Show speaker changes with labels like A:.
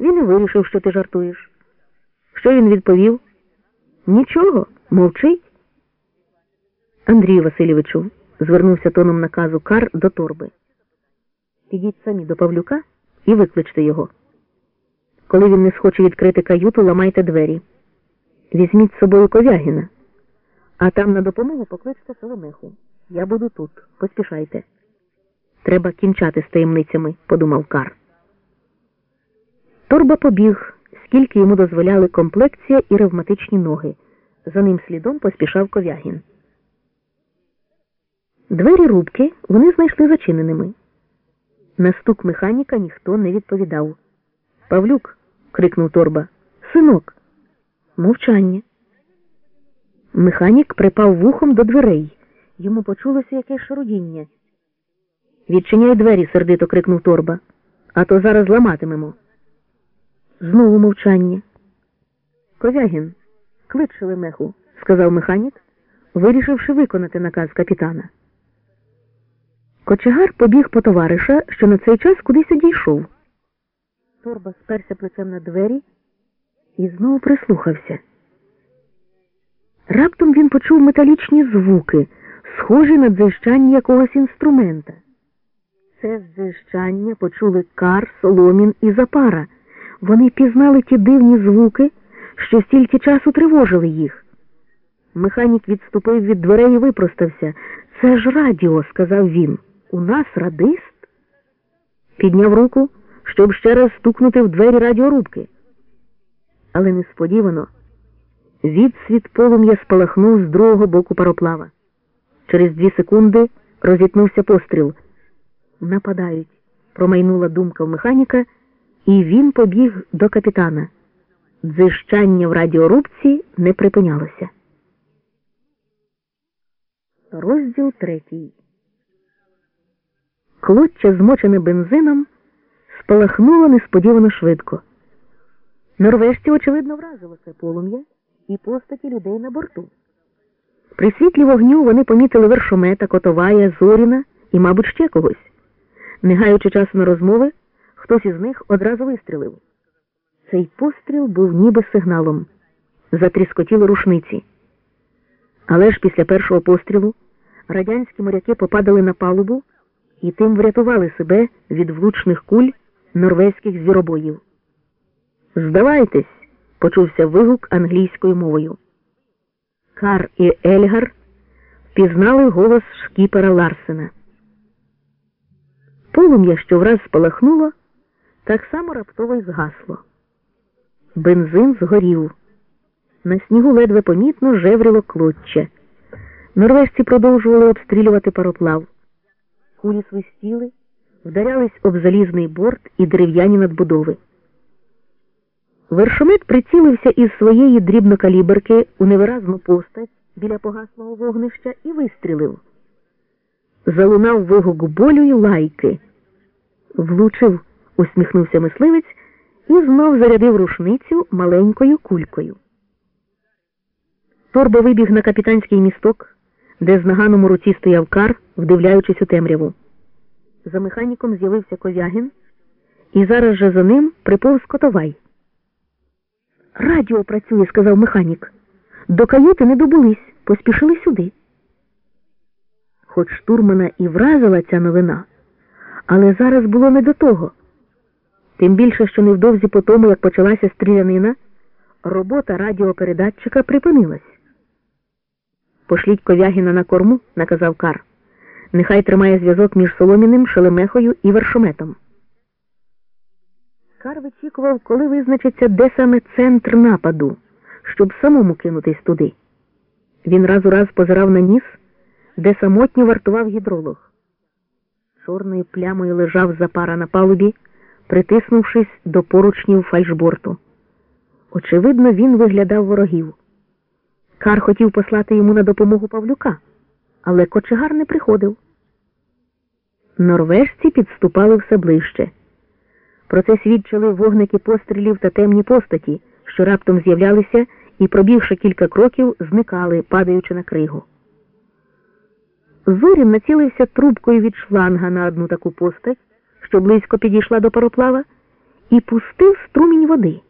A: Він і вирішив, що ти жартуєш. Що він відповів? Нічого, мовчить. Андрію Васильовичу, звернувся тоном наказу Кар до торби. Підіть самі до Павлюка і викличте його. Коли він не схоче відкрити каюту, ламайте двері. Візьміть з собою ковягіна, а там на допомогу покличте Соломиху. Я буду тут. Поспішайте. Треба кінчати з таємницями, подумав Кар. Торба побіг, скільки йому дозволяли комплекція і ревматичні ноги. За ним слідом поспішав ковягін. Двері рубки вони знайшли зачиненими. На стук механіка ніхто не відповідав. Павлюк. крикнув торба. Синок. Мовчання. Механік припав вухом до дверей. Йому почулося якесь шарудіння. Відчиняй двері, сердито крикнув торба. А то зараз ламатимемо. Знову мовчання. Ковягін, клич Шелемеху, сказав механік, вирішивши виконати наказ капітана. Кочегар побіг по товариша, що на цей час кудись одійшов. Торба сперся плечем на двері і знову прислухався. Раптом він почув металічні звуки, схожі на дзижчання якогось інструмента. Це дзижчання почули Кар, Соломін і Запара. Вони пізнали ті дивні звуки, що стільки часу тривожили їх. Механік відступив від дверей і випростався. Це ж радіо, сказав він. У нас радист? Підняв руку, щоб ще раз стукнути в двері радіорубки. Але несподівано відсвіт полум'я спалахнув з другого боку пароплава. Через дві секунди розітнувся постріл. Нападають, промайнула думка в механіка, і він побіг до капітана. Дзищання в радіорубці не припинялося. Розділ третій. Клоччя, змочене бензином, спалахнуло несподівано швидко. Норвежці, очевидно, вразило це полум'я і постаті людей на борту. При світлі вогню вони помітили вершомета, Котовая, Зоріна і, мабуть, ще когось. Не гаючи часу на розмови, хтось із них одразу вистрілив. Цей постріл був ніби сигналом. Затріскотіли рушниці. Але ж після першого пострілу радянські моряки попадали на палубу і тим врятували себе від влучних куль норвезьких звіробоїв. Здавайтесь, почувся вигук англійською мовою. Кар і Ельгар пізнали голос шкіпера Ларсена. Полум'я, що враз спалахнуло, так само раптово й згасло. Бензин згорів. На снігу ледве помітно жевріло клоччя. Норвежці продовжували обстрілювати пароплав. Кулі свистіли, вдарялись об залізний борт і дерев'яні надбудови. Вершомет прицілився із своєї дрібнокаліберки у невиразну постать біля погаслого вогнища і вистрілив. Залунав вигук болю й лайки. Влучив, усміхнувся мисливець і знов зарядив рушницю маленькою кулькою. Торба вибіг на капітанський місток, де з наганом у руці стояв кар, вдивляючись у темряву. За механіком з'явився ковягін, і зараз же за ним приповз котовай. Радіо працює, сказав механік. До каюти не добулись, поспішили сюди. Хоч штурмана і вразила ця новина, але зараз було не до того. Тим більше, що невдовзі по тому, як почалася стрілянина, робота радіопередатчика припинилась. Пошліть ковягіна на корму, наказав Кар. Нехай тримає зв'язок між Соломіним, Шелемехою і вершометом. Кар вичікував, коли визначиться, де саме центр нападу, щоб самому кинутись туди. Він раз у раз позирав на ніс, де самотньо вартував гідролог. Чорною плямою лежав запара на палубі, притиснувшись до поручнів фальшборту. Очевидно, він виглядав ворогів. Кар хотів послати йому на допомогу Павлюка, але кочегар не приходив. Норвежці підступали все ближче. Про це свідчили вогники пострілів та темні постаті, що раптом з'являлися і, пробігши кілька кроків, зникали, падаючи на кригу. Зорін націлився трубкою від шланга на одну таку постать, що близько підійшла до пароплава, і пустив струмінь води.